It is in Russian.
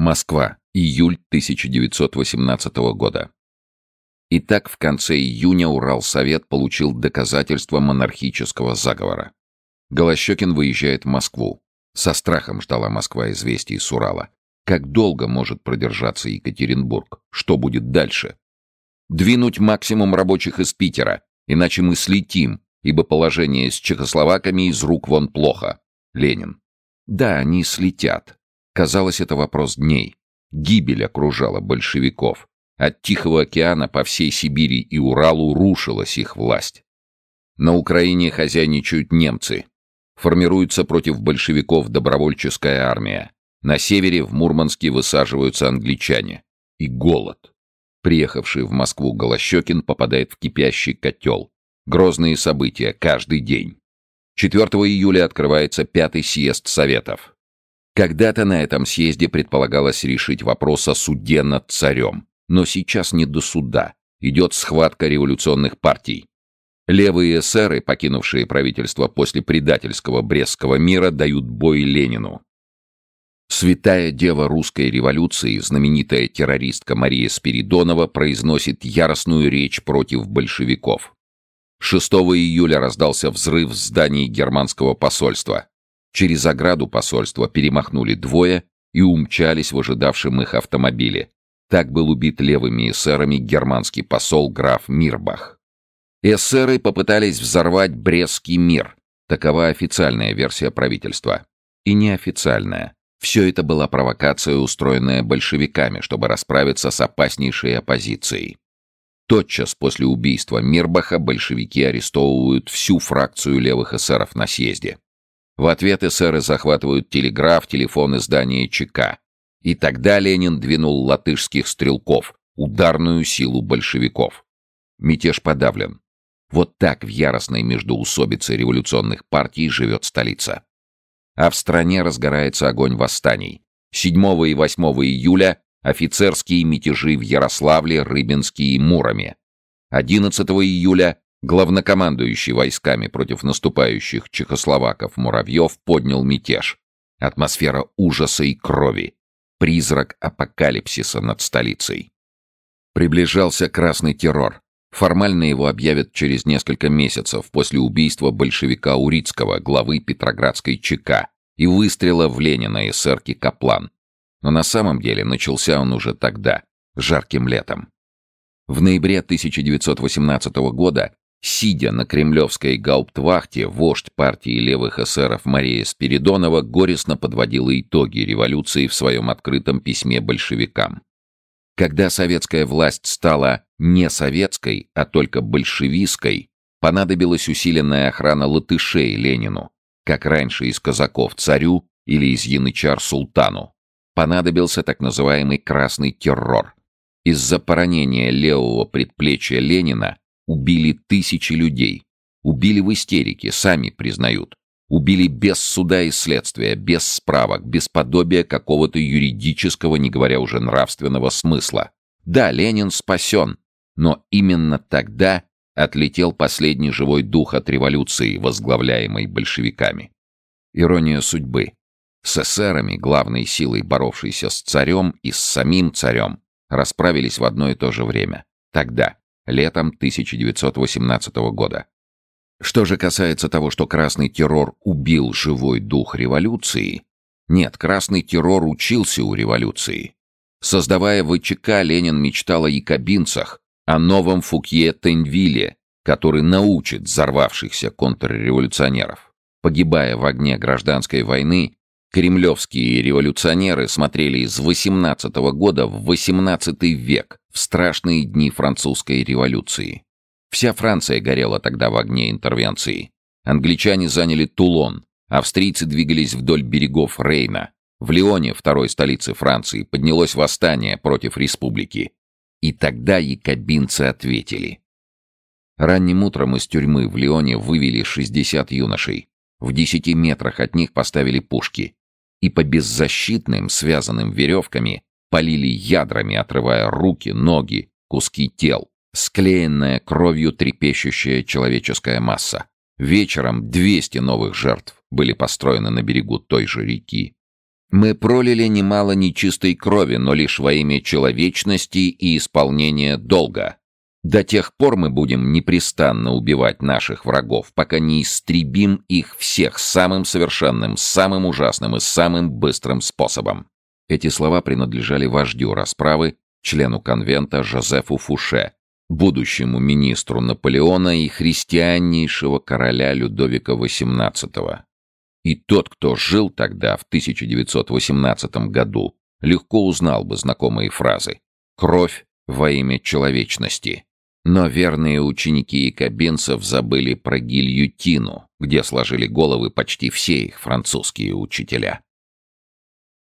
Москва. Июль 1918 года. Итак, в конце июня Уралсовет получил доказательства монархического заговора. Голощекин выезжает в Москву. Со страхом ждала Москва известий с Урала. Как долго может продержаться Екатеринбург? Что будет дальше? Двинуть максимум рабочих из Питера, иначе мы слетим, ибо положение с чехословаками из рук вон плохо. Ленин. Да, они слетят. Казалось, это вопрос дней. Гибель окружала большевиков. От Тихого океана по всей Сибири и Уралу рушилась их власть. На Украине хозяйничают немцы. Формируется против большевиков добровольческая армия. На севере в Мурманске высаживаются англичане. И голод. Приехавший в Москву Голощекин попадает в кипящий котел. Грозные события каждый день. 4 июля открывается пятый съезд Советов. Когда-то на этом съезде предполагалось решить вопрос о суде над царем. Но сейчас не до суда. Идет схватка революционных партий. Левые эсеры, покинувшие правительство после предательского Брестского мира, дают бой Ленину. Святая дева русской революции, знаменитая террористка Мария Спиридонова, произносит яростную речь против большевиков. 6 июля раздался взрыв в здании германского посольства. Через ограду посольства перемахнули двое и умчались в ожидавшем их автомобиле. Так был убит левыми эсерами германский посол граф Мирбах. Эсеры попытались взорвать Брестский мир. Такова официальная версия правительства. И неофициальная. Все это была провокация, устроенная большевиками, чтобы расправиться с опаснейшей оппозицией. Тотчас после убийства Мирбаха большевики арестовывают всю фракцию левых эсеров на съезде. В ответ эсеры захватывают телеграф, телефон и здание ЧК. И тогда Ленин двинул латышских стрелков, ударную силу большевиков. Мятеж подавлен. Вот так в яростной междоусобице революционных партий живет столица. А в стране разгорается огонь восстаний. 7 и 8 июля офицерские мятежи в Ярославле, Рыбинске и Муроме. 11 июля главнокомандующий войсками против наступающих чехословаков Муравьев поднял мятеж. Атмосфера ужаса и крови. Призрак апокалипсиса над столицей. Приближался красный террор. Формально его объявят через несколько месяцев после убийства большевика Урицкого, главы Петроградской ЧК, и выстрела в Ленина эсерки Каплан. Но на самом деле начался он уже тогда, жарким летом. В ноябре 1918 года, сидя на кремлевской гауптвахте, вождь партии левых эсеров Мария Спиридонова горестно подводила итоги революции в своем открытом письме большевикам. Когда советская власть стала не советской, а только большевистской, понадобилась усиленная охрана латышей Ленину, как раньше из казаков царю или из янычар султану понадобился так называемый «красный террор». Из-за поранения левого предплечья Ленина убили тысячи людей. Убили в истерике, сами признают. Убили без суда и следствия, без справок, без подобия какого-то юридического, не говоря уже нравственного смысла. Да, Ленин спасен, но именно тогда отлетел последний живой дух от революции, возглавляемой большевиками. Ирония судьбы. С эсерами, главной силой боровшейся с царем и с самим царем, расправились в одно и то же время. Тогда, летом 1918 года. Что же касается того, что красный террор убил живой дух революции, нет, красный террор учился у революции. Создавая ВЧК, Ленин мечтал о якобинцах, о новом Фукье Тенвиле, который научит взорвавшихся контрреволюционеров. Погибая в огне гражданской войны, Кремлевские революционеры смотрели из 18 -го года в 18 век, в страшные дни французской революции. Вся Франция горела тогда в огне интервенции. Англичане заняли Тулон, австрийцы двигались вдоль берегов Рейна. В Лионе, второй столице Франции, поднялось восстание против республики. И тогда якобинцы ответили. Ранним утром из тюрьмы в Лионе вывели 60 юношей. В десяти метрах от них поставили пушки и по беззащитным, связанным веревками, полили ядрами, отрывая руки, ноги, куски тел, склеенная кровью трепещущая человеческая масса. Вечером 200 новых жертв были построены на берегу той же реки. Мы пролили немало нечистой крови, но лишь во имя человечности и исполнения долга. До тех пор мы будем непрестанно убивать наших врагов, пока не истребим их всех самым совершенным, самым ужасным и самым быстрым способом. Эти слова принадлежали вождю расправы, члену конвента Жозефу Фуше, будущему министру Наполеона и христианнейшего короля Людовика XVIII. И тот, кто жил тогда, в 1918 году, легко узнал бы знакомые фразы «Кровь во имя человечности». Но верные ученики якобинцев забыли про гильютину, где сложили головы почти все их французские учителя.